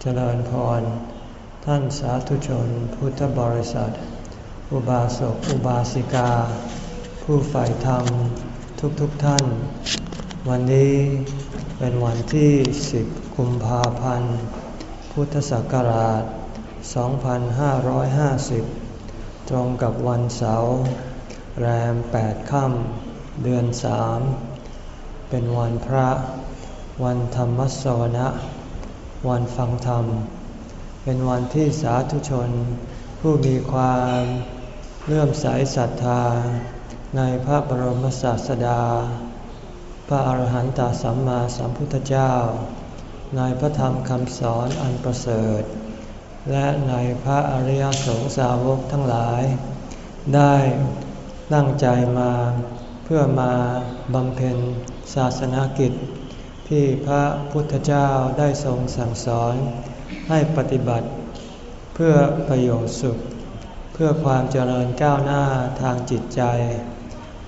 เจริญพร ท่านสาธุชนพุทธบริษัท อุบาสกอุบาสิกา ผู้ใฝ่ธรรมทุกๆทท่าน วันนี้เป็นวันที่ 10 กุมภาพันธ์ พุทธศักราช 2550 ตรงกับวันเสาร์แรม 8 ค่ำเดือน 3 เป็นวันพระวันธรรมสวนะ วันฟังธรรม เป็นวันที่สาธุชน ผู้มีความเลื่อมใสศรัทธา ในพระบรมศาสดา พระอรหันตสัมมาสัมพุทธเจ้า ในพระธรรมคำสอนอันประเสริฐ และในพระอริยสงสาวกทั้งหลาย ได้ตั้งใจมาเพื่อมาบำเพ็ญศาสนากิจ ที่พระพุทธเจ้าได้ทรงสั่งสอนให้ปฏิบัติเพื่อประโยชน์สุข เพื่อความเจริญก้าวหน้าทางจิตใจ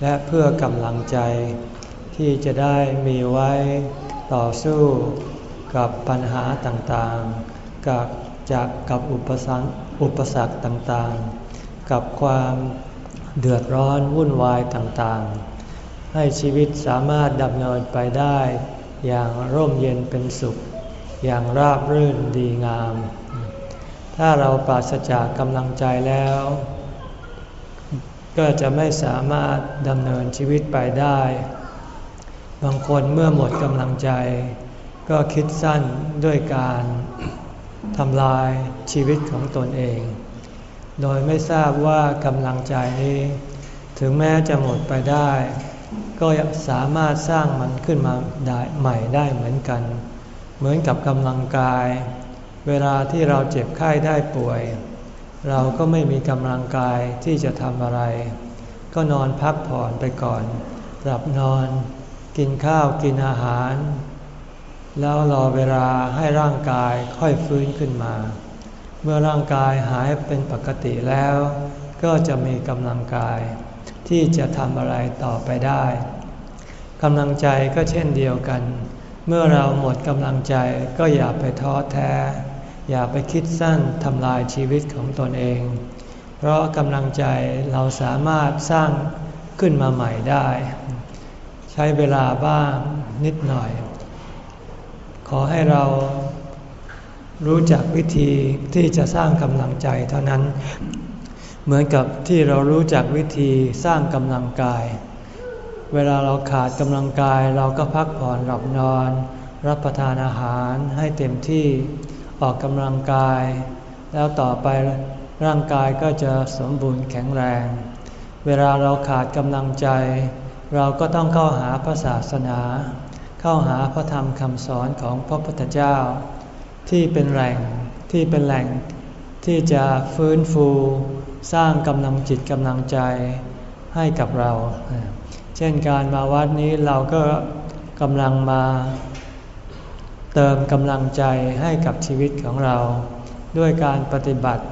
และเพื่อกำลังใจ ที่จะได้มีไว้ต่อสู้กับปัญหาต่างๆ กับจากกับอุปสรรคอุปสรรคต่างๆ กับความเดือดร้อนวุ่นวายต่างๆ ให้ชีวิตสามารถดำเนินไปได้ อย่างร่มเย็นเป็นสุข อย่างราบรื่นดีงาม ถ้าเราปราศจากกำลังใจแล้ว ก็จะไม่สามารถดำเนินชีวิตไปได้ บางคนเมื่อหมดกำลังใจ ก็คิดสั้นด้วยการทำลายชีวิตของตนเอง โดยไม่ทราบว่ากำลังใจนี้ ถึงแม้จะหมดไปได้ ก็สามารถสร้างมันขึ้นมาได้ใหม่ได้เหมือนกัน เหมือนกับกำลังกาย เวลาที่เราเจ็บไข้ได้ป่วย เราก็ไม่มีกำลังกายที่จะทำอะไร ก็นอนพักผ่อนไปก่อนหลับนอน กินข้าวกินอาหาร แล้วรอเวลาให้ร่างกายค่อยฟื้นขึ้นมา เมื่อร่างกายหายเป็นปกติแล้ว ก็จะมีกำลังกาย ที่จะทำอะไรต่อไปได้กำลังใจก็เช่นเดียวกัน เมื่อเราหมดกำลังใจก็อย่าไปท้อแท้ อย่าไปคิดสั้นทำลายชีวิตของตนเอง เพราะกำลังใจเราสามารถสร้างขึ้นมาใหม่ได้ ใช้เวลาบ้างนิดหน่อย ขอให้เรารู้จักวิธีที่จะสร้างกำลังใจเท่านั้น เหมือนกับที่เรารู้จักวิธีสร้างกำลังกาย เวลาเราขาดกำลังกายเราก็พักผ่อนหลับนอน รับประทานอาหารให้เต็มที่ออกกำลังกาย แล้วต่อไปร่างกายก็จะสมบูรณ์แข็งแรง เวลาเราขาดกำลังใจ เราก็ต้องเข้าหาพระศาสนา เข้าหาพระธรรมคำสอนของพระพุทธเจ้า ที่เป็นแหล่งที่เป็นแหล่งที่จะฟื้นฟู สร้างกำลังจิตกำลังใจให้กับเรา เช่นการมาวัดนี้เราก็กำลังมา เติมกำลังใจให้กับชีวิตของเรา ด้วยการปฏิบัติ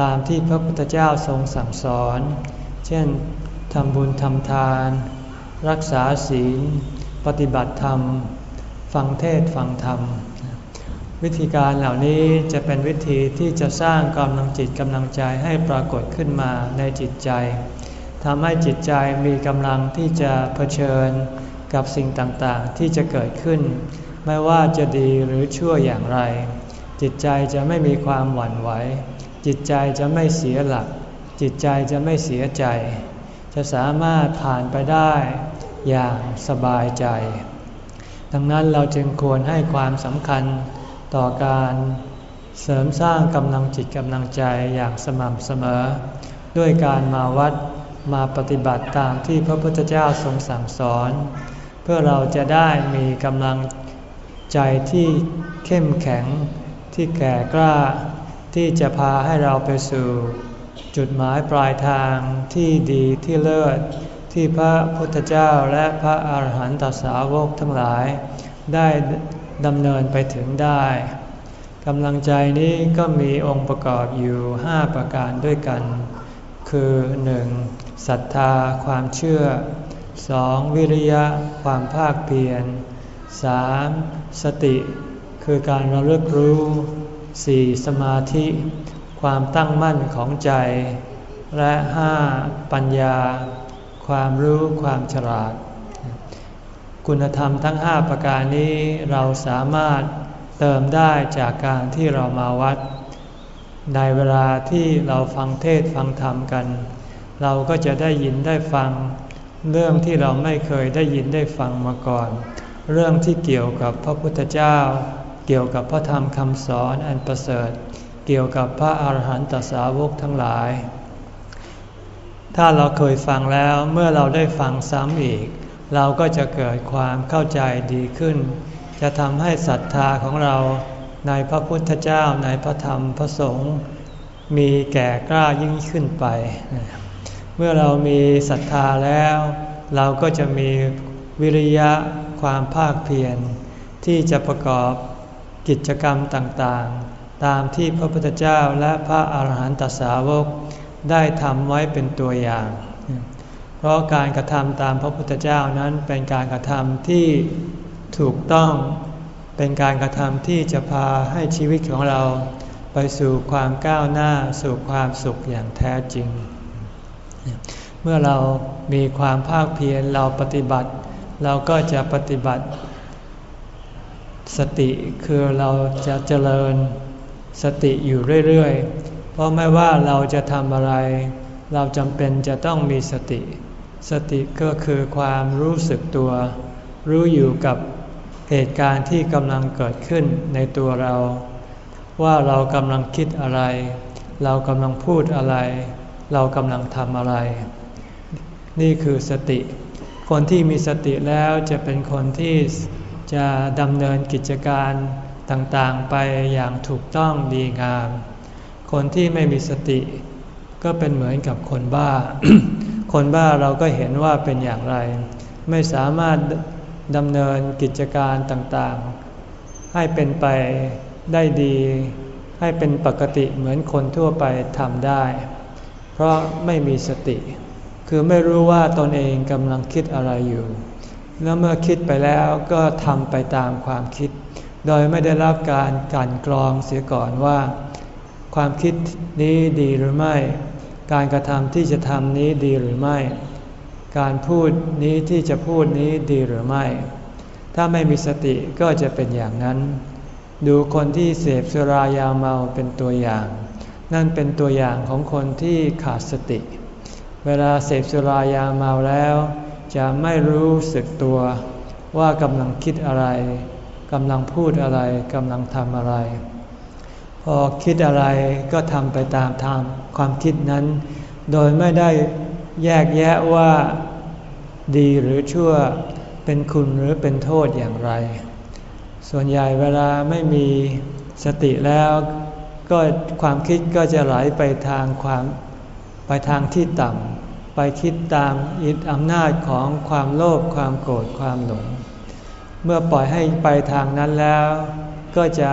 ตามที่พระพุทธเจ้าทรงสั่งสอน เช่นทำบุญทำทาน รักษาศีล ปฏิบัติธรรม ฟังเทศฟังธรรม วิธีการเหล่านี้จะเป็นวิธีที่จะสร้างกำลังจิตกำลังใจให้ปรากฏขึ้นมาในจิตใจทำให้จิตใจมีกำลังที่จะเผชิญกับสิ่งต่างๆ ที่จะเกิดขึ้น ไม่ว่าจะดีหรือชั่วอย่างไร จิตใจจะไม่มีความหวั่นไหว จิตใจจะไม่เสียหลัก จิตใจจะไม่เสียใจ จะสามารถผ่านไปได้อย่างสบายใจ ดังนั้นเราจึงควรให้ความสำคัญ ต่อการเสริมสร้างกำลังจิตกำลังใจอย่างสม่ำเสมอ ด้วยการมาวัดมาปฏิบัติตามที่พระพุทธเจ้าทรงสั่งสอน เพื่อเราจะได้มีกำลังใจที่เข้มแข็งที่แก่กล้า ที่จะพาให้เราไปสู่ จุดหมายปลายทางที่ดีที่เลิศ ที่พระพุทธเจ้าและพระอาหารหันตสาวกทั้งหลาย ได้ ดำเนินไปถึงได้กำลังใจนี้ก็มีองค์ประกอบอยู่ 5 ประการด้วยกัน คือ 1. ศรัทธาความเชื่อ 2. วิริยะความภาคเพียร 3. สติ คืคือการระลึกรู้สี่สมาธิ ความตั้งมั่นของใจ และห้าปัญญา ความรู้ความฉลาด คุณธรรมทั้งห้าประการนี้เราสามารถเติมได้จากการที่เรามาวัด ในเวลาที่เราฟังเทศฟังธรรมกัน เราก็จะได้ยินได้ฟัง เรื่องที่เราไม่เคยได้ยินได้ฟังมาก่อน เรื่องที่เกี่ยวกับพระพุทธเจ้า เกี่ยวกับพระธรรมคำสอนอันประเสริฐ เกี่ยวกับพระอาหารหันตสาวกทั้งหลาย ถ้าเราเคยฟังแล้วเมื่อเราได้ฟังซ้ำอีก เราก็จะเกิดความเข้าใจดีขึ้น จะทำให้ศรัทธาของเราในพระพุทธเจ้าในพระธรรมพระสงฆ์มีแก่กล้ายิ่งขึ้นไป เมื่อเรามีศรัทธาแล้ว เราก็จะมีวิริยะความภาคเพียรที่จะประกอบกิจกรรมต่างๆ ตามที่พระพุทธเจ้าและพระอาหารหันตสาวกได้ทำไว้เป็นตัวอย่าง เพราะการกระทำตามพระพุทธเจ้านั้นเป็นการกระทำที่ถูกต้องเป็นการกระทำที่จะพาให้ชีวิตของเรา ไปสู่ความก้าวหน้าสู่ความสุขอย่างแท้จริง เมื่อเรามีความภาคเพียรเราปฏิบัติ เราก็จะปฏิบัติ สติคือเราจะเจริญสติอยู่เรื่อยๆ เพราะไม่ว่าเราจะทำอะไร เราจำเป็นจะต้องมีสติ สติก็คือความรู้สึกตัว รู้อยู่กับเหตุการณ์ที่กำลังเกิดขึ้นในตัวเรา ว่าเรากำลังคิดอะไร เรากำลังพูดอะไร เรากำลังทำอะไร นี่คือสติ คนที่มีสติแล้วจะเป็นคนที่จะดำเนินกิจการต่างๆไปอย่างถูกต้องดีงาม คนที่ไม่มีสติ ก็เป็นเหมือนกับคนบ้า คนบ้าเราก็เห็นว่าเป็นอย่างไร ไม่สามารถดำเนินกิจการต่างๆ ให้เป็นไปได้ดี ให้เป็นปกติเหมือนคนทั่วไปทำได้ เพราะไม่มีสติ คือไม่รู้ว่าตนเองกำลังคิดอะไรอยู่ แล้วเมื่อคิดไปแล้วก็ทำไปตามความคิด โดยไม่ได้รับการกันกรองเสียก่อนว่า ความคิดนี้ดีหรือไม่ การกระทำที่จะทำนี้ดีหรือไม่ การพูดนี้ที่จะพูดนี้ดีหรือไม่ ถ้าไม่มีสติก็จะเป็นอย่างนั้น ดูคนที่เสพสุรายาเมาเป็นตัวอย่าง นั่นเป็นตัวอย่างของคนที่ขาดสติ เวลาเสพสุรายาเมาแล้ว จะไม่รู้สึกตัวว่ากำลังคิดอะไรกำลังพูดอะไรกำลังทำอะไร พอคิดอะไรก็ทำไปตามทางความคิดนั้น โดยไม่ได้แยกแยะว่าดีหรือชั่วเป็นคุณหรือเป็นโทษอย่างไร ส่วนใหญ่เวลาไม่มีสติแล้วก็ความคิดก็จะไหลไปทางความไปทางที่ต่ำไปคิดตามอิทธิอำนาจของความโลภความโกรธความหลง เมื่อปล่อยให้ไปทางนั้นแล้ว ก็จะ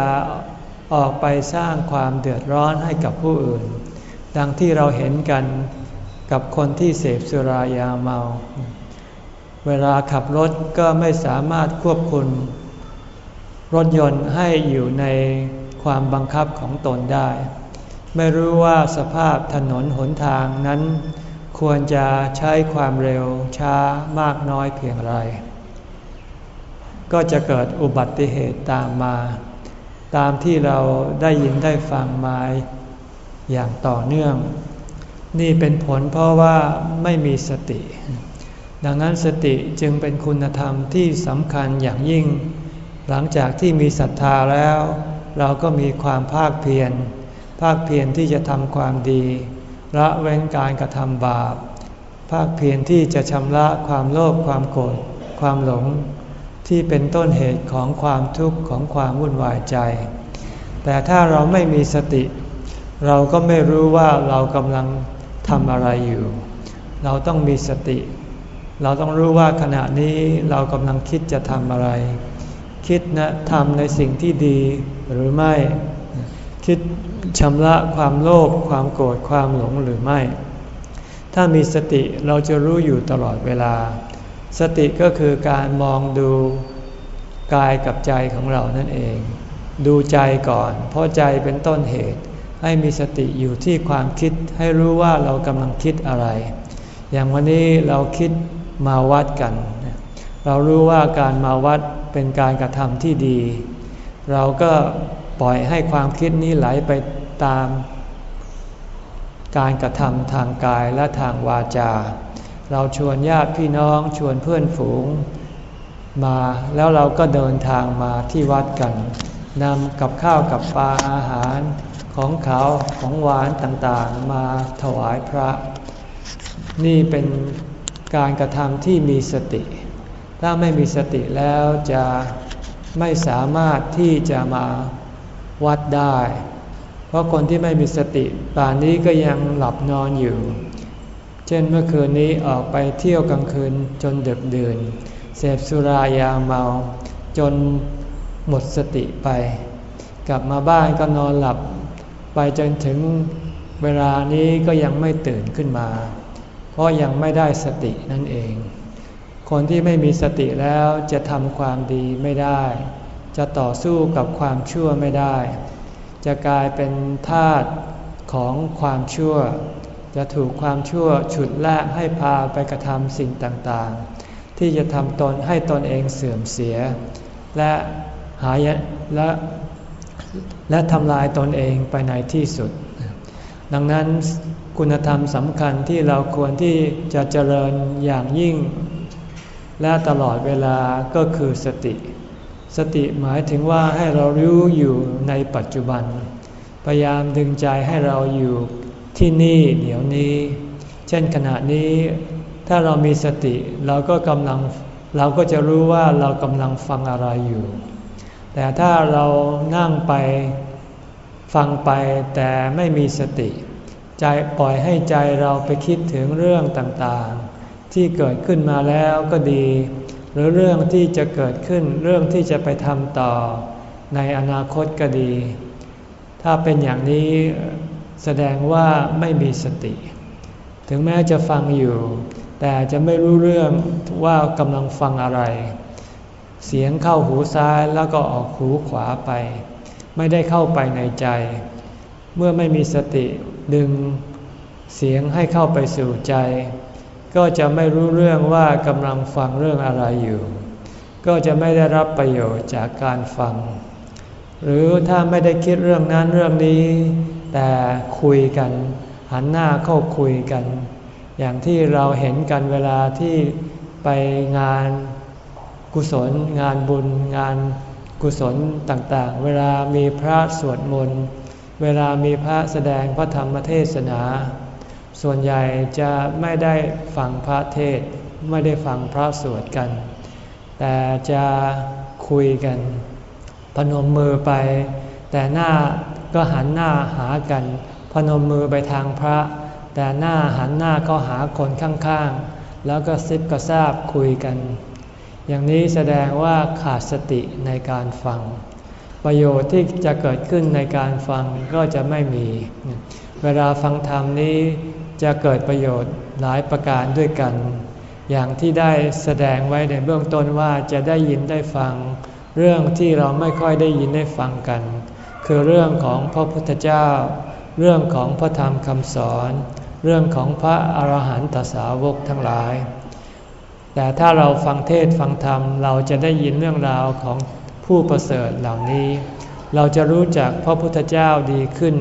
ออกไปสร้างความเดือดร้อนให้กับผู้อื่น ดังที่เราเห็นกันกับคนที่เสพสุรายาเมา เวลาขับรถก็ไม่สามารถควบคุมรถยนต์ให้อยู่ในความบังคับของตนได้ ไม่รู้ว่าสภาพถนนหนทางนั้น ควรจะใช้ความเร็วช้ามากน้อยเพียงไร ก็จะเกิดอุบัติเหตุตามมา ตามที่เราได้ยินได้ฟังมาอย่างต่อเนื่อง นี่เป็นผลเพราะว่าไม่มีสติ ดังนั้นสติจึงเป็นคุณธรรมที่สำคัญอย่างยิ่ง หลังจากที่มีศรัทธาแล้ว เราก็มีความภาคเพียรภาคเพียรที่จะทำความดีละเว้นการกระทำบาป ภาคเพียรที่จะชำระความโลภความโกรธความหลง ที่เป็นต้นเหตุของความทุกข์ของความวุ่นวายใจ แต่ถ้าเราไม่มีสติ เราก็ไม่รู้ว่าเรากำลังทำอะไรอยู่ เราต้องมีสติ เราต้องรู้ว่าขณะนี้เรากำลังคิดจะทำอะไร คิดนะทำในสิ่งที่ดีหรือไม่ คิดชำระความโลภความโกรธความหลงหรือไม่ ถ้ามีสติเราจะรู้อยู่ตลอดเวลา สติก็คือการมองดูกายกับใจของเรานั่นเอง ดูใจก่อน เพราะใจเป็นต้นเหตุ ให้มีสติอยู่ที่ความคิดให้รู้ว่าเรากำลังคิดอะไร อย่างวันนี้เราคิดมาวัดกัน เรารู้ว่าการมาวัดเป็นการกระทำที่ดี เราก็ปล่อยให้ความคิดนี้ไหลไปตาม การกระทำทางกายและทางวาจา เราชวนญาติพี่น้องชวนเพื่อนฝูงมาแล้วเราก็เดินทางมาที่วัดกันนำกับข้าวกับปลาอาหารของเขาของหวานต่างๆ มาถวายพระ นี่เป็นการกระทำที่มีสติ ถ้าไม่มีสติแล้วจะไม่สามารถที่จะมาวัดได้ เพราะคนที่ไม่มีสติป่านนี้ก็ยังหลับนอนอยู่ เช่นเมื่อคืนนี้ออกไปเที่ยวกลางคืนจนดึกดื่น เสพสุรายาเมา จนหมดสติไป กลับมาบ้านก็นอนหลับ ไปจนถึงเวลานี้ก็ยังไม่ตื่นขึ้นมา เพราะยังไม่ได้สตินั่นเอง คนที่ไม่มีสติแล้วจะทำความดีไม่ได้ จะต่อสู้กับความชั่วไม่ได้ จะกลายเป็นทาสของความชั่ว จะถูกความชั่วฉุดลากให้พาไปกระทำสิ่งต่างๆ ที่จะทำตนให้ตนเองเสื่อมเสีย และหายและและทำลายตนเองไปในที่สุด ดังนั้นคุณธรรมสำคัญที่เราควรที่จะเจริญอย่างยิ่ง และตลอดเวลาก็คือสติ สติหมายถึงว่าให้เรารู้อยู่ในปัจจุบัน พยายามดึงใจให้เราอยู่ ที่นี่เดี๋ยวนี้ เช่นขณะนี้ถ้าเรามีสติเราก็กำลังเราก็จะรู้ว่าเรากำลังฟังอะไรอยู่ แต่ถ้าเรานั่งไปฟังไปแต่ไม่มีสติ ใจปล่อยให้ใจเราไปคิดถึงเรื่องต่างๆ ที่เกิดขึ้นมาแล้วก็ดี หรือเรื่องที่จะเกิดขึ้นเรื่องที่จะไปทำต่อในอนาคตก็ดี ถ้าเป็นอย่างนี้ แสดงว่าไม่มีสติ ถึงแม้จะฟังอยู่ แต่จะไม่รู้เรื่องว่ากำลังฟังอะไร เสียงเข้าหูซ้ายแล้วก็ออกหูขวาไป ไม่ได้เข้าไปในใจ เมื่อไม่มีสติดึงเสียงให้เข้าไปสู่ใจ ก็จะไม่รู้เรื่องว่ากำลังฟังเรื่องอะไรอยู่ ก็จะไม่ได้รับประโยชน์จากการฟัง หรือถ้าไม่ได้คิดเรื่องนั้นเรื่องนี้ แต่คุยกัน หันหน้าเข้าคุยกัน อย่างที่เราเห็นกันเวลาที่ไปงานกุศล งานบุญ งานกุศลต่างๆ เวลามีพระสวดมนต์เวลามีพระแสดงพระธรรมเทศนา ส่วนใหญ่จะไม่ได้ฟังพระเทศไม่ได้ฟังพระสวดกัน แต่จะคุยกัน พนมมือไป แต่หน้า ก็หันหน้าหากัน พนมมือไปทางพระ แต่หน้าหันหน้าก็หาคนข้างๆ แล้วก็ซิบก็ทราบคุยกัน อย่างนี้แสดงว่าขาดสติในการฟัง ประโยชน์ที่จะเกิดขึ้นในการฟังก็จะไม่มี เวลาฟังธรรมนี้จะเกิดประโยชน์หลายประการด้วยกัน อย่างที่ได้แสดงไว้ในเบื้องต้นว่าจะได้ยินได้ฟัง เรื่องที่เราไม่ค่อยได้ยินได้ฟังกัน คือเรื่องของพระพุทธเจ้า เรื่องของพระธรรมคำสอน เรื่องของพระอรหันตสาวกทั้งหลาย แต่ถ้าเราฟังเทศฟังธรรมเราจะได้ยินเรื่องราวของผู้ประเสริฐเหล่านี้ เราจะรู้จักพระพุทธเจ้าดีขึ้น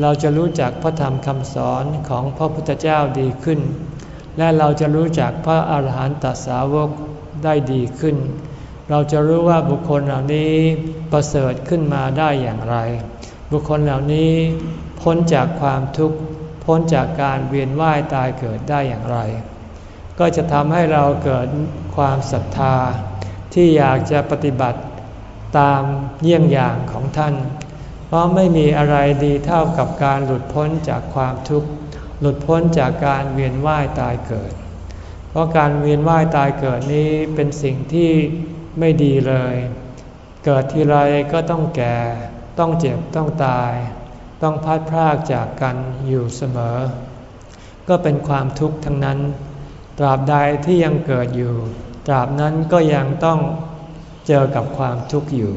เราจะรู้จักพระธรรมคำสอนของพระพุทธเจ้าดีขึ้น และเราจะรู้จักพระอาหารหันตสาวกได้ดีขึ้น เราจะรู้ว่าบุคคลเหล่านี้ประเสริฐขึ้นมาได้อย่างไร บุคคลเหล่านี้พ้นจากความทุกข์พ้นจากการเวียนว่ายตายเกิดได้อย่างไร ก็จะทำให้เราเกิดความศรัทธา ที่อยากจะปฏิบัติตามเยี่ยงอย่างของท่าน เพราะไม่มีอะไรดีเท่ากับการหลุดพ้นจากความทุกข์ หลุดพ้นจากการเวียนว่ายตายเกิด เพราะการเวียนว่ายตายเกิดนี้เป็นสิ่งที่ ไม่ดีเลย เกิดทีไรก็ต้องแก่ ต้องเจ็บต้องตาย ต้องพัดพรากจากกันอยู่เสมอ ก็เป็นความทุกข์ทั้งนั้น ตราบใดที่ยังเกิดอยู่ ตราบนั้นก็ยังต้องเจอกับความทุกข์อยู่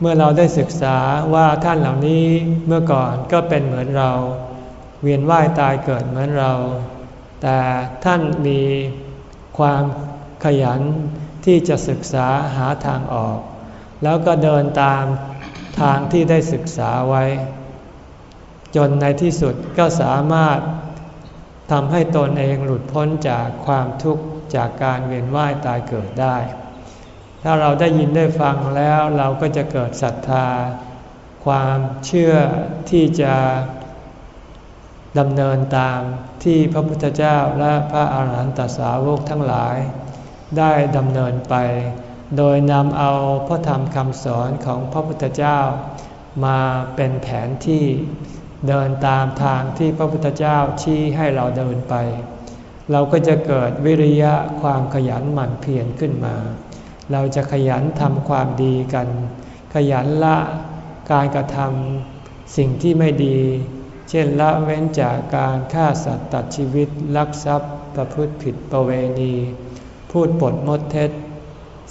เมื่อเราได้ศึกษาว่าท่านเหล่านี้เมื่อก่อนก็เป็นเหมือนเรา เวียนว่ายตายเกิดเหมือนเรา แต่ท่านมีความขยัน ที่จะศึกษาหาทางออก แล้วก็เดินตามทางที่ได้ศึกษาไว้ จนในที่สุดก็สามารถทำให้ตนเองหลุดพ้นจากความทุกข์จากการเวียนว่ายตายเกิดได้ ถ้าเราได้ยินได้ฟังแล้วเราก็จะเกิดศรัทธา ความเชื่อที่จะดำเนินตามที่พระพุทธเจ้าและพระอาหารหันตสาวกทั้งหลาย ได้ดำเนินไป โดยนำเอาพระธรรมคำสอนของพระพุทธเจ้า มาเป็นแผนที่เดินตามทางที่พระพุทธเจ้าชี้ให้เราเดินไป เราก็จะเกิดวิริยะความขยันหมั่นเพียรขึ้นมา เราจะขยันทำความดีกัน ขยันละการกระทำสิ่งที่ไม่ดี เช่นละเว้นจากการฆ่าสัตว์ตัดชีวิตลักทรัพย์ประพฤติผิดประเวณี พูดปดมดเท็จ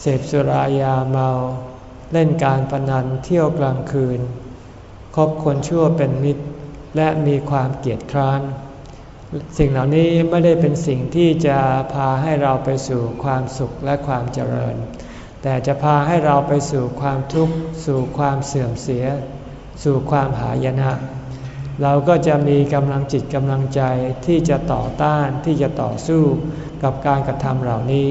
เสพสุรายาเมา เล่นการพนันเที่ยวกลางคืน คบคนชั่วเป็นมิตร และมีความเกียจคร้าน สิ่งเหล่านี้ไม่ได้เป็นสิ่งที่จะพาให้เราไปสู่ความสุขและความเจริญ แต่จะพาให้เราไปสู่ความทุกข์ สู่ความเสื่อมเสีย สู่ความหายนะ เราก็จะมีกำลังจิตกำลังใจที่จะต่อต้านที่จะต่อสู้กับการกระทำเหล่านี้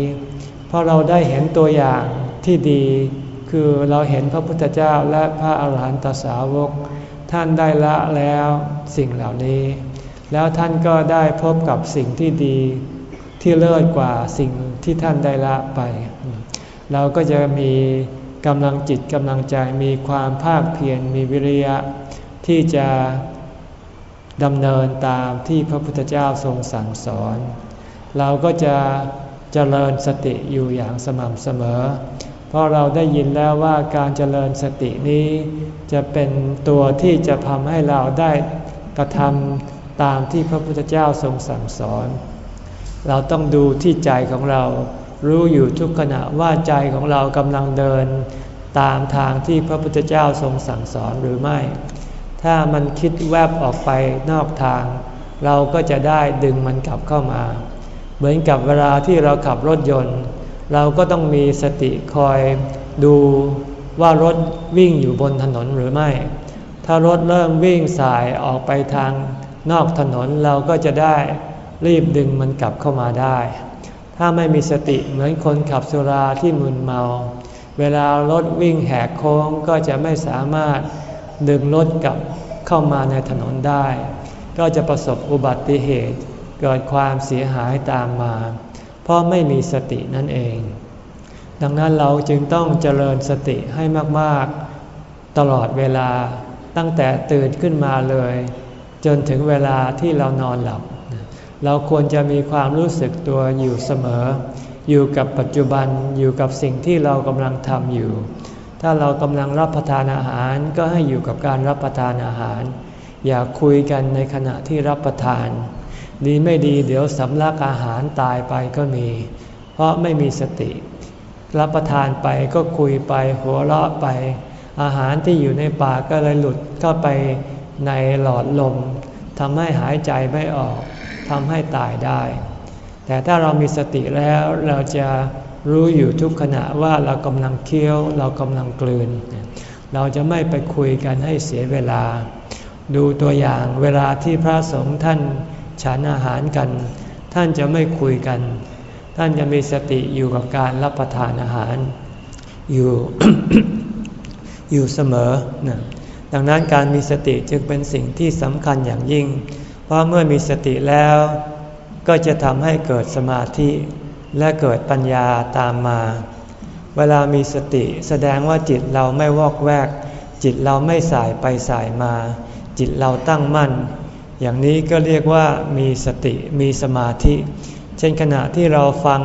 เพราะเราได้เห็นตัวอย่างที่ดี คือเราเห็นพระพุทธเจ้าและพระอาหารหันตสาวก ท่านได้ละแล้วสิ่งเหล่านี้ แล้วท่านก็ได้พบกับสิ่งที่ดีที่เลิศกว่าสิ่งที่ท่านได้ละไป เราก็จะมีกำลังจิตกำลังใจมีความภาคเพียรมีวิริยะที่จะ ดำเนินตามที่พระพุทธเจ้าทรงสั่งสอน เราก็จะเจริญสติอยู่อย่างสม่ำเสมอ เพราะเราได้ยินแล้วว่าการเจริญสตินี้จะเป็นตัวที่จะทำให้เราได้กระทำตามที่พระพุทธเจ้าทรงสั่งสอน เราต้องดูที่ใจของเรา รู้อยู่ทุกขณะว่าใจของเรากำลังเดิน ตามทางที่พระพุทธเจ้าทรงสั่งสอนหรือไม่ ถ้ามันคิดแวบออกไปนอกทาง เราก็จะได้ดึงมันกลับเข้ามา เหมือนกับเวลาที่เราขับรถยนต์ เราก็ต้องมีสติคอยดูว่ารถวิ่งอยู่บนถนนหรือไม่ ถ้ารถเริ่มวิ่งสายออกไปทางนอกถนนเราก็จะได้รีบดึงมันกลับเข้ามาได้ ถ้าไม่มีสติเหมือนคนขับสุราที่มึนเมา เวลารถวิ่งแหกโค้งก็จะไม่สามารถ ดึงรถกลับเข้ามาในถนนได้ ก็จะประสบอุบัติเหตุเกิดความเสียหายตามมา เพราะไม่มีสตินั่นเอง ดังนั้นเราจึงต้องเจริญสติให้มากๆ ตลอดเวลาตั้งแต่ตื่นขึ้นมาเลย จนถึงเวลาที่เรานอนหลับ เราควรจะมีความรู้สึกตัวอยู่เสมอ อยู่กับปัจจุบันอยู่กับสิ่งที่เรากำลังทำอยู่ ถ้าเรากำลังรับประทานอาหารก็ให้อยู่กับการรับประทานอาหาร อย่าคุยกันในขณะที่รับประทาน ดีไม่ดีเดี๋ยวสำลักอาหารตายไปก็มี เพราะไม่มีสติ รับประทานไปก็คุยไปหัวเราะไป อาหารที่อยู่ในปากก็เลยหลุดเข้าไปในหลอดลมทำให้หายใจไม่ออกทำให้ตายได้ แต่ถ้าเรามีสติแล้วเราจะ รู้อยู่ทุกขณะว่าเรากำลังเคี้ยว เรากำลังกลืน เราจะไม่ไปคุยกันให้เสียเวลา ดูตัวอย่างเวลาที่พระสงฆ์ท่านฉันอาหารกัน ท่านจะไม่คุยกัน ท่านจะมีสติอยู่กับการรับประทานอาหาร อยู่อยู่เสมอนะดังนั้นการมีสติจึงเป็นสิ่งที่สำคัญอย่างยิ่ง เพราะเมื่อมีสติแล้วก็จะทำให้เกิดสมาธิ และเกิดปัญญาตามมา เวลามีสติแสดงว่าจิตเราไม่วอกแวก จิตเราไม่สายไปสายมา จิตเราตั้งมั่น อย่างนี้ก็เรียกว่ามีสติมีสมาธิ เช่นขณะที่เราฟัง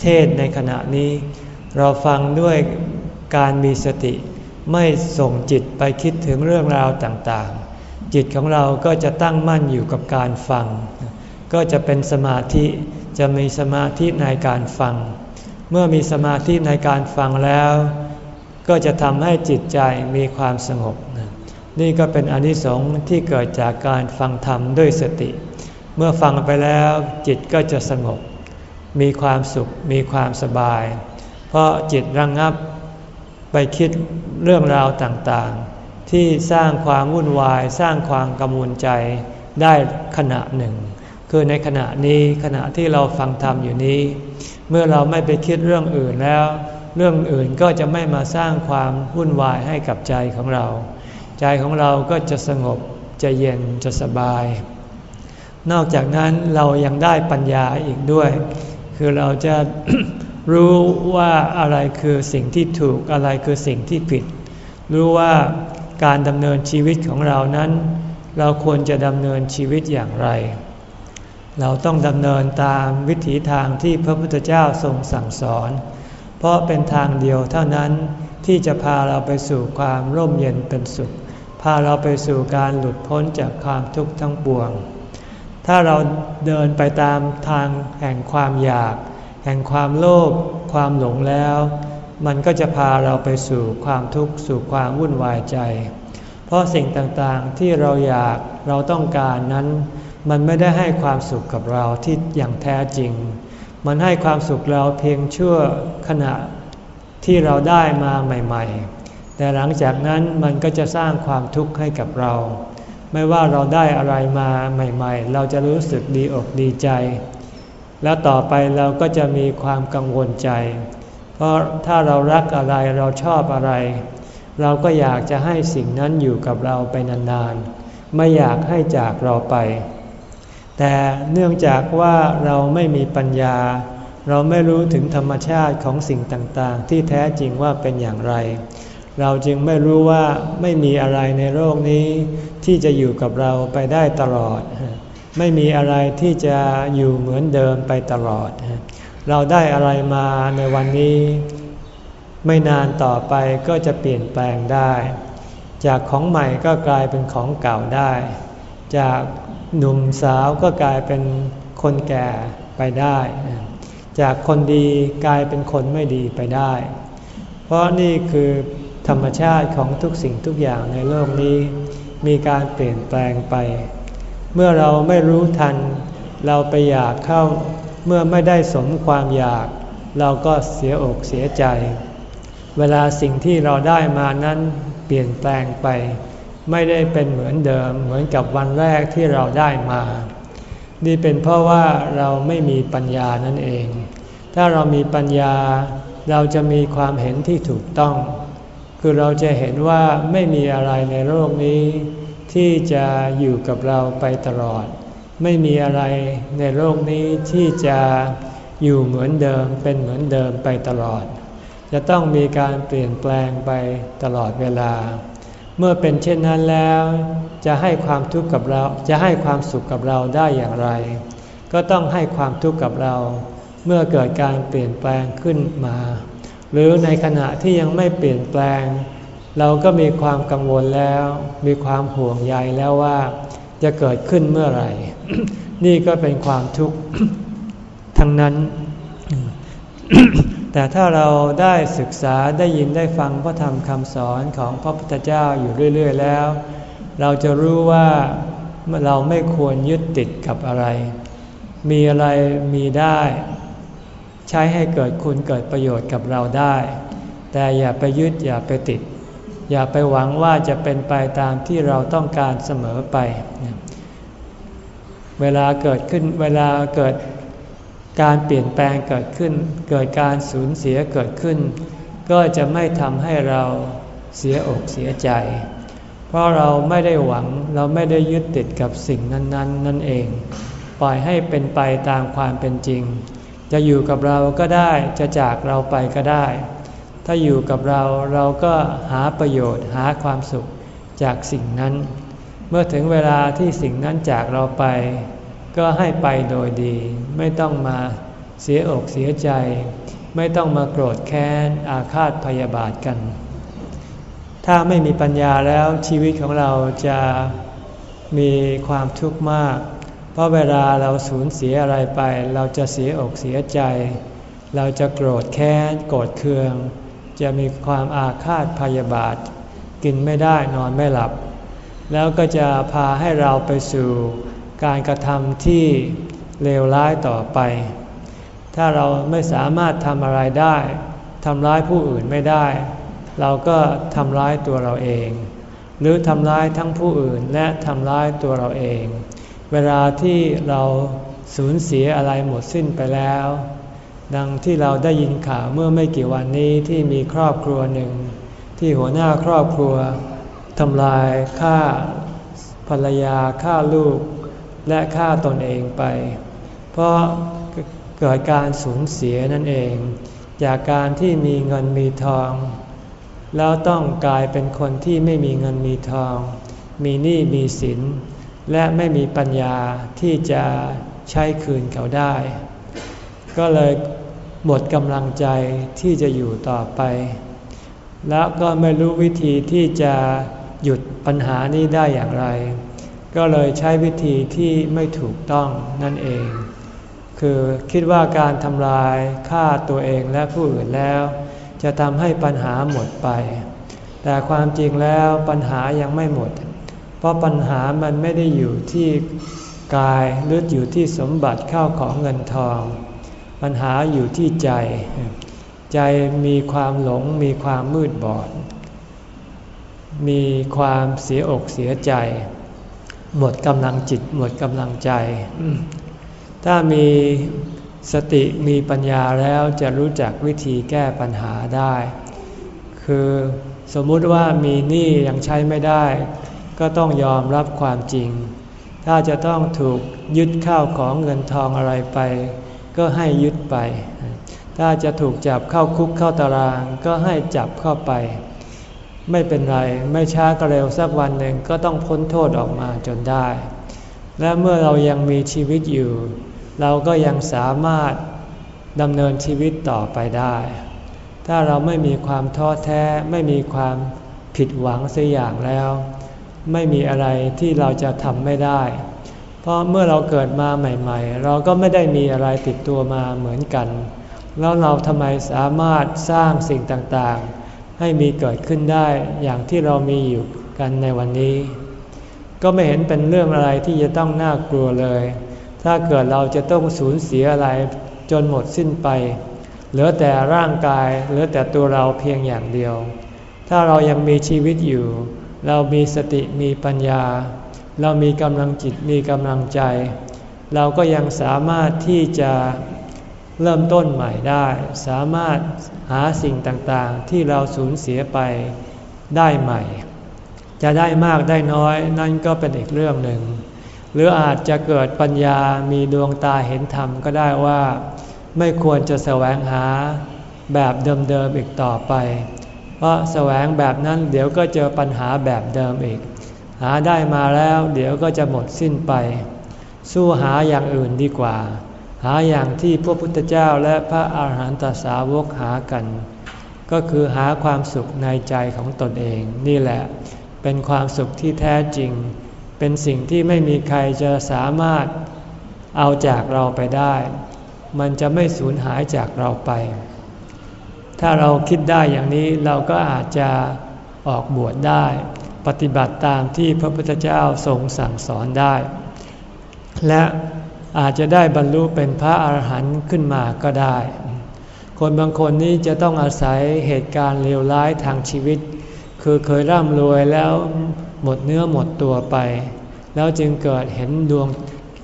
เทศในขณะนี้ เราฟังด้วยการมีสติ ไม่ส่งจิตไปคิดถึงเรื่องราวต่างๆ จิตของเราก็จะตั้งมั่นอยู่กับการฟัง ก็จะเป็นสมาธิ จะมีสมาธิในการฟัง เมื่อมีสมาธิในการฟังแล้ว ก็จะทำให้จิตใจมีความสงบ นี่ก็เป็นอนิสงส์ที่เกิดจากการฟังธรรมด้วยสติ เมื่อฟังไปแล้วจิตก็จะสงบ มีความสุข มีความสบาย เพราะจิตระงงับไปคิดเรื่องราวต่างๆ ที่สร้างความวุ่นวายสร้างความกังวลใจได้ขณะหนึ่ง คือในขณะนี้ขณะที่เราฟังธรรมอยู่นี้ เมื่อเราไม่ไปคิดเรื่องอื่นแล้ว เรื่องอื่นก็จะไม่มาสร้างความวุ่นวายให้กับใจของเรา ใจของเราก็จะสงบจะเย็นจะสบาย นอกจากนั้นเรายังได้ปัญญาอีกด้วย คือเราจะรู้ว่าอะไรคือสิ่งที่ถูกอะไรคือสิ่งที่ผิด รู้ว่าการดำเนินชีวิตของเรานั้น เราควรจะดำเนินชีวิตอย่างไร เราต้องดำเนินตามวิถีทางที่พระพุทธเจ้าทรงสั่งสอน เพราะเป็นทางเดียวเท่านั้นที่จะพาเราไปสู่ความร่มเย็นเป็นสุข พาเราไปสู่การหลุดพ้นจากความทุกข์ทั้งปวง ถ้าเราเดินไปตามทางแห่งความอยาก แห่งความโลภความหลงแล้ว มันก็จะพาเราไปสู่ความทุกข์สู่ความวุ่นวายใจ เพราะสิ่งต่างๆที่เราอยากเราต้องการนั้น มันไม่ได้ให้ความสุขกับเราที่อย่างแท้จริง มันให้ความสุขเราเพียงชั่วขณะที่เราได้มาใหม่ ๆ แต่หลังจากนั้นมันก็จะสร้างความทุกข์ให้กับเรา ไม่ว่าเราได้อะไรมาใหม่ ๆ เราจะรู้สึกดีอกดีใจ แล้วต่อไปเราก็จะมีความกังวลใจ เพราะถ้าเรารักอะไรเราชอบอะไร เราก็อยากจะให้สิ่งนั้นอยู่กับเราไปนานๆ ไม่อยากให้จากเราไป แต่เนื่องจากว่าเราไม่มีปัญญา เราไม่รู้ถึงธรรมชาติของสิ่งต่างๆ ที่แท้จริงว่าเป็นอย่างไร เราจึงไม่รู้ว่าไม่มีอะไรในโลกนี้ ที่จะอยู่กับเราไปได้ตลอด ไม่มีอะไรที่จะอยู่เหมือนเดิมไปตลอด เราได้อะไรมาในวันนี้ ไม่นานต่อไปก็จะเปลี่ยนแปลงได้ จากของใหม่ก็กลายเป็นของเก่าได้ จาก หนุ่มสาวก็กลายเป็นคนแก่ไปได้ จากคนดีกลายเป็นคนไม่ดีไปได้ เพราะนี่คือธรรมชาติของทุกสิ่งทุกอย่างในโลกนี้ มีการเปลี่ยนแปลงไป เมื่อเราไม่รู้ทัน เราไปอยากเข้า เมื่อไม่ได้สมความอยาก เราก็เสียอกเสียใจ เวลาสิ่งที่เราได้มานั้นเปลี่ยนแปลงไป ไม่ได้เป็นเหมือนเดิมเหมือนกับวันแรกที่เราได้มา นี่เป็นเพราะว่าเราไม่มีปัญญานั่นเอง ถ้าเรามีปัญญาเราจะมีความเห็นที่ถูกต้อง คือเราจะเห็นว่าไม่มีอะไรในโลกนี้ ที่จะอยู่กับเราไปตลอด ไม่มีอะไรในโลกนี้ที่จะอยู่เหมือนเดิมเป็นเหมือนเดิมไปตลอด จะต้องมีการเปลี่ยนแปลงไปตลอดเวลา เมื่อเป็นเช่นนั้นแล้ว จะให้ความทุกข์กับเราจะให้ความสุขกับเราได้อย่างไร ก็ต้องให้ความทุกข์กับเรา เมื่อเกิดการเปลี่ยนแปลงขึ้นมา หรือในขณะที่ยังไม่เปลี่ยนแปลง เราก็มีความกังวลแล้ว มีความห่วงใยแล้วว่า จะเกิดขึ้นเมื่อไหร่ นี่ก็เป็นความทุกข์ทั้งนั้น แต่ถ้าเราได้ศึกษาได้ยินได้ฟังพระธรรมคำสอนของพระพุทธเจ้าอยู่เรื่อย ๆ แล้ว เราจะรู้ว่าเราไม่ควรยึดติดกับอะไร มีอะไรมีได้ ใช้ให้เกิดคุณเกิดประโยชน์กับเราได้ แต่อย่าไปยึดอย่าไปติด อย่าไปหวังว่าจะเป็นไปตามที่เราต้องการเสมอไป เวลาเกิดขึ้นเวลาเกิด การเปลี่ยนแปลงเกิดขึ้น เกิดการสูญเสียเกิดขึ้น ก็จะไม่ทำให้เราเสียอกเสียใจ เพราะเราไม่ได้หวังเราไม่ได้ยึดติดกับสิ่งนั้นๆนนนั่นเอง ปล่อยให้เป็นไปตามความเป็นจริง จะอยู่กับเราก็ได้จะจากเราไปก็ได้ ถ้าอยู่กับเราเราก็หาประโยชน์หาความสุขจากสิ่งนั้น เมื่อถึงเวลาที่สิ่งนั้นจากเราไป ก็ให้ไปโดยดี ไม่ต้องมาเสียอกเสียใจ ไม่ต้องมาโกรธแค้น อาฆาตพยาบาทกัน ถ้าไม่มีปัญญาแล้วชีวิตของเราจะมีความทุกข์มาก เพราะเวลาเราสูญเสียอะไรไป เราจะเสียอกเสียใจ เราจะโกรธแค้น โกรธเคือง จะมีความอาฆาตพยาบาท กินไม่ได้นอนไม่หลับ แล้วก็จะพาให้เราไปสู่ การกระทำที่เลวร้ายต่อไป ถ้าเราไม่สามารถทำอะไรได้ทำร้ายผู้อื่นไม่ได้ เราก็ทำร้ายตัวเราเอง หรือทำร้ายทั้งผู้อื่นและทำร้ายตัวเราเอง เวลาที่เราสูญเสียอะไรหมดสิ้นไปแล้ว ดังที่เราได้ยินข่าวเมื่อไม่กี่วันนี้ที่มีครอบครัวหนึ่ง ที่หัวหน้าครอบครัวทำลายฆ่าภรรยาฆ่าลูก และฆ่าตนเองไป เพราะเกิดการสูญเสียนั่นเอง จากการที่มีเงินมีทอง แล้วต้องกลายเป็นคนที่ไม่มีเงินมีทอง มีหนี้มีสิน และไม่มีปัญญาที่จะใช้คืนเขาได้ ก็เลยหมดกำลังใจที่จะอยู่ต่อไป แล้วก็ไม่รู้วิธีที่จะหยุดปัญหานี้ได้อย่างไร ก็เลยใช้วิธีที่ไม่ถูกต้องนั่นเอง คือคิดว่าการทำลายฆ่าตัวเองและผู้อื่นแล้ว จะทำให้ปัญหาหมดไป แต่ความจริงแล้วปัญหายังไม่หมด เพราะปัญหามันไม่ได้อยู่ที่กายหรืออยู่ที่สมบัติเข้าของเงินทอง ปัญหาอยู่ที่ใจ ใจมีความหลงมีความมืดบอด มีความเสียอกเสียใจ หมดกำลังจิตหมดกำลังใจ ถ้ามีสติมีปัญญาแล้วจะรู้จักวิธีแก้ปัญหาได้ คือสมมุติว่ามีหนี้ยังใช้ไม่ได้ ก็ต้องยอมรับความจริง ถ้าจะต้องถูกยึดข้าวของเงินทองอะไรไป ก็ให้ยึดไป ถ้าจะถูกจับเข้าคุกเข้าตาราง ก็ให้จับเข้าไป ไม่เป็นไร ไม่ช้าก็เร็วสักวันหนึ่งก็ต้องพ้นโทษออกมาจนได้ และเมื่อเรายังมีชีวิตอยู่ เราก็ยังสามารถดำเนินชีวิตต่อไปได้ ถ้าเราไม่มีความท้อแท้ ไม่มีความผิดหวังสักอย่างแล้ว ไม่มีอะไรที่เราจะทำไม่ได้ เพราะเมื่อเราเกิดมาใหม่ ๆ เราก็ไม่ได้มีอะไรติดตัวมาเหมือนกัน แล้วเราทำไมสามารถสร้างสิ่งต่างๆ ให้มีเกิดขึ้นได้อย่างที่เรามีอยู่กันในวันนี้ ก็ไม่เห็นเป็นเรื่องอะไรที่จะต้องน่ากลัวเลย ถ้าเกิดเราจะต้องสูญเสียอะไรจนหมดสิ้นไป เหลือแต่ร่างกายเหลือแต่ตัวเราเพียงอย่างเดียว ถ้าเรายังมีชีวิตอยู่ เรามีสติมีปัญญา เรามีกำลังจิตมีกำลังใจ เราก็ยังสามารถที่จะ เริ่มต้นใหม่ได้ สามารถหาสิ่งต่างๆ ที่เราสูญเสียไปได้ใหม่ จะได้มากได้น้อยนั่นก็เป็นอีกเรื่องหนึ่ง หรืออาจจะเกิดปัญญามีดวงตาเห็นธรรมก็ได้ว่า ไม่ควรจะแสวงหาแบบเดิมๆอีกต่อไป เพราะแสวงแบบนั้นเดี๋ยวก็เจอปัญหาแบบเดิมอีก หาได้มาแล้ว เดี๋ยวก็จะหมดสิ้นไป สู้หาอย่างอื่นดีกว่า หาอย่างที่พระพุทธเจ้าและพระอาหารหันตสาวกหากัน ก็คือหาความสุขในใจของตนเอง นี่แหละ เป็นความสุขที่แท้จริง เป็นสิ่งที่ไม่มีใครจะสามารถเอาจากเราไปได้ มันจะไม่สูญหายจากเราไป ถ้าเราคิดได้อย่างนี้เราก็อาจจะออกบวชได้ ปฏิบัติตามที่พระพุทธเจ้าทรงสั่งสอนได้ และ อาจจะได้บรรลุเป็นพระอาหารหันต์ขึ้นมาก็ได้ คนบางคนนี้จะต้องอาศัยเหตุการณ์เลวร้ายทางชีวิต คือเคยร่ำรวยแล้วหมดเนื้อหมดตัวไป แล้วจึงเกิดเห็นดวง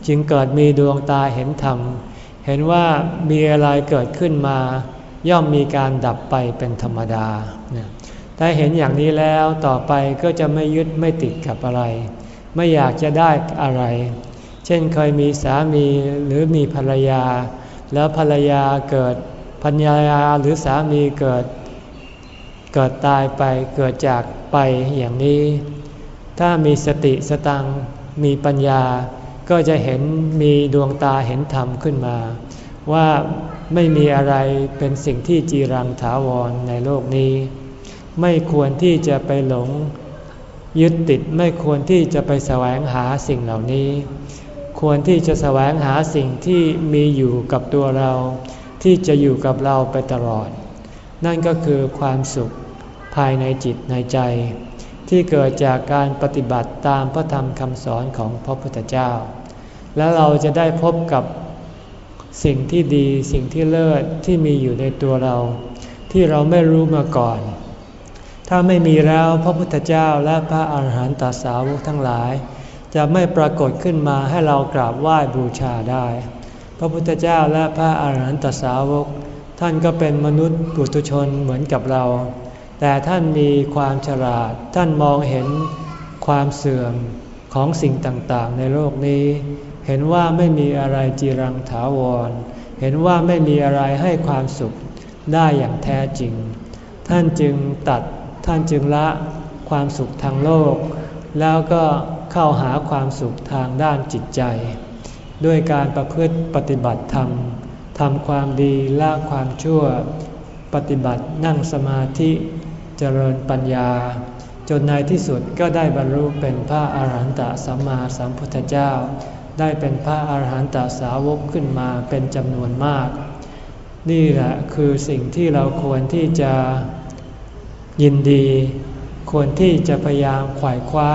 จึงเกิดมีดวงตาเห็นธรรม เห็นว่ามีอะไรเกิดขึ้นมา ย่อมมีการดับไปเป็นธรรมดา ถ้าเห็นอย่างนี้แล้วต่อไปก็จะไม่ยึดไม่ติดกับอะไร ไม่อยากจะได้อะไร เช่นเคยมีสามีหรือมีภรรยา แล้วภรรยาเกิดภรรยาหรือสามีเกิด เกิดตายไปเกิดจากไปอย่างนี้ ถ้ามีสติสตังมีปัญญา ก็จะเห็นมีดวงตาเห็นธรรมขึ้นมา ว่าไม่มีอะไรเป็นสิ่งที่จีรังถาวรในโลกนี้ ไม่ควรที่จะไปหลงยึดติดไม่ควรที่จะไปแสวงหาสิ่งเหล่านี้ ควรที่จะแสวงหาสิ่งที่มีอยู่กับตัวเรา ที่จะอยู่กับเราไปตลอด นั่นก็คือความสุขภายในจิตในใจ ที่เกิดจากการปฏิบัติตามพระธรรมคำสอนของพระพุทธเจ้า แล้วเราจะได้พบกับสิ่งที่ดีสิ่งที่เลิศที่มีอยู่ในตัวเรา ที่เราไม่รู้มาก่อน ถ้าไม่มีแล้วพระพุทธเจ้าและพระอาหารหันตสาวกทั้งหลาย จะไม่ปรากฏขึ้นมาให้เรากราบไหว้บูชาได้ พระพุทธเจ้าและพระอาหารหันตสาวก ท่านก็เป็นมนุษย์ปุถุชนเหมือนกับเรา แต่ท่านมีความฉลาด ท่านมองเห็นความเสื่อมของสิ่งต่างๆ ในโลกนี้ เห็นว่าไม่มีอะไรจีรังถาวร เห็นว่าไม่มีอะไรให้ความสุขได้อย่างแท้จริง ท่านจึงตัด ท่านจึงละความสุขทางโลก แล้วก็ เข้าหาความสุขทางด้านจิตใจ ด้วยการประพฤติปฏิบัติธรรมทำความดีละความชั่ว ปฏิบัตินั่งสมาธิเจริญปัญญา จนในที่สุดก็ได้บรรลุเป็นพระอาหารหันตสัมมาสัมพุทธเจ้า ได้เป็นพระอาหารหันตสาวกขึ้นมาเป็นจำนวนมาก นี่แหละคือสิ่งที่เราควรที่จะยินดี ควรที่จะพยายามขวายคว้า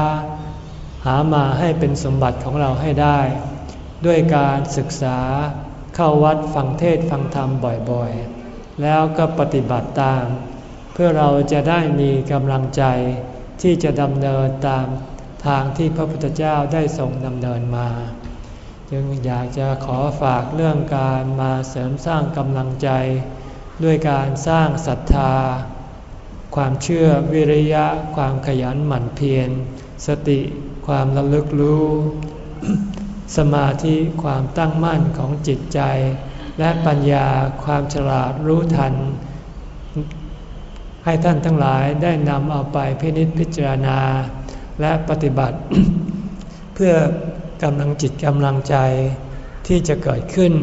หามาให้เป็นสมบัติของเราให้ได้ ด้วยการศึกษาเข้าวัดฟังเทศฟังธรรมบ่อยๆ แล้วก็ปฏิบัติตาม เพื่อเราจะได้มีกำลังใจที่จะดำเนินตามทางที่พระพุทธเจ้าได้ทรงดำเนินมา จึงอยากจะขอฝากเรื่องการมาเสริมสร้างกำลังใจ ด้วยการสร้างศรัทธา ความเชื่อวิริยะ ความขยันหมั่นเพียร สติ ความระลึกรู้ สมาธิความตั้งมั่นของจิตใจ และปัญญาความฉลาดรู้ทัน ให้ท่านทั้งหลายได้นำเอาไปพินิจพิจารณา และปฏิบัติ เพื่อกำลังจิตกำลังใจที่จะเกิดขึ้น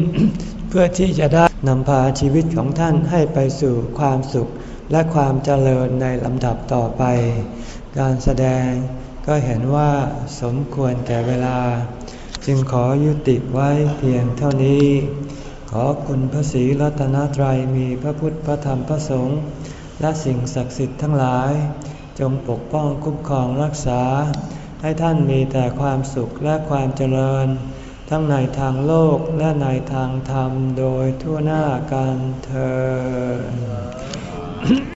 เพื่อที่จะได้นำพาชีวิตของท่านให้ไปสู่ความสุขและความเจริญในลำดับต่อไป การแสดง ก็เห็นว่าสมควรแก่เวลา จึงขอยุติไว้เพียงเท่านี้ ขอคุณพระศรีรัตนตรัยมีพระพุทธพระธรรมพระสงฆ์และสิ่งศักดิ์สิทธิ์ทั้งหลาย จงปกป้องคุ้มครองรักษา ให้ท่านมีแต่ความสุขและความเจริญ ทั้งในทางโลกและในทางธรรมโดยทั่วหน้ากันเธอ